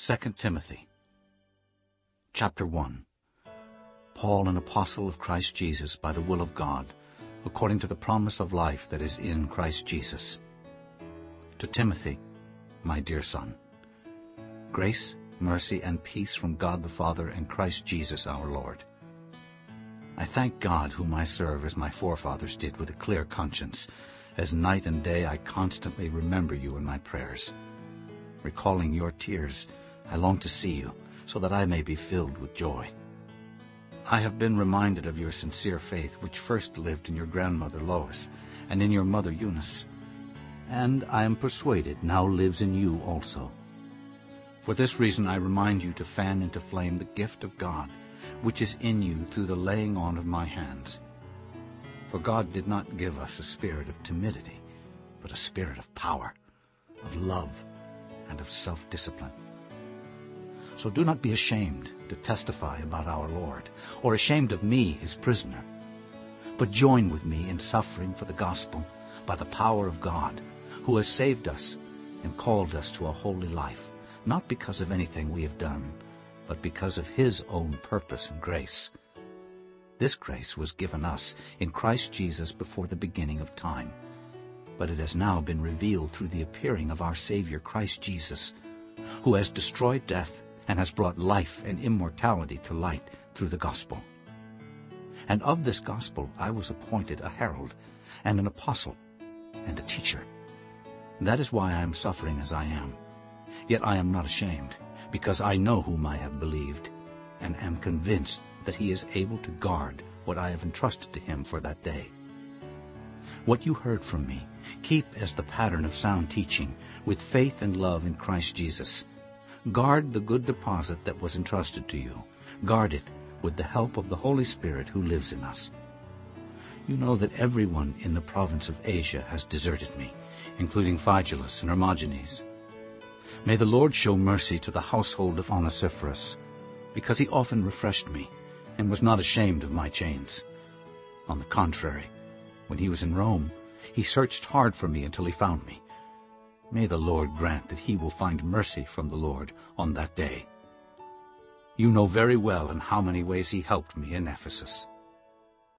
2 Timothy Chapter 1 Paul, an apostle of Christ Jesus by the will of God, according to the promise of life that is in Christ Jesus. To Timothy, my dear son, grace, mercy, and peace from God the Father and Christ Jesus our Lord. I thank God whom I serve as my forefathers did with a clear conscience, as night and day I constantly remember you in my prayers. Recalling your tears, I long to see you, so that I may be filled with joy. I have been reminded of your sincere faith, which first lived in your grandmother Lois and in your mother Eunice, and I am persuaded now lives in you also. For this reason I remind you to fan into flame the gift of God, which is in you through the laying on of my hands. For God did not give us a spirit of timidity, but a spirit of power, of love, and of self-discipline. So do not be ashamed to testify about our Lord, or ashamed of me, his prisoner. But join with me in suffering for the gospel by the power of God, who has saved us and called us to a holy life, not because of anything we have done, but because of his own purpose and grace. This grace was given us in Christ Jesus before the beginning of time, but it has now been revealed through the appearing of our Savior Christ Jesus, who has destroyed death and has brought life and immortality to light through the gospel. And of this gospel I was appointed a herald and an apostle and a teacher. That is why I am suffering as I am. Yet I am not ashamed, because I know whom I have believed, and am convinced that he is able to guard what I have entrusted to him for that day. What you heard from me, keep as the pattern of sound teaching, with faith and love in Christ Jesus. Guard the good deposit that was entrusted to you. Guard it with the help of the Holy Spirit who lives in us. You know that everyone in the province of Asia has deserted me, including Phygelus and Hermogenes. May the Lord show mercy to the household of Onesiphorus, because he often refreshed me and was not ashamed of my chains. On the contrary, when he was in Rome, he searched hard for me until he found me. May the Lord grant that he will find mercy from the Lord on that day. You know very well in how many ways he helped me in Ephesus.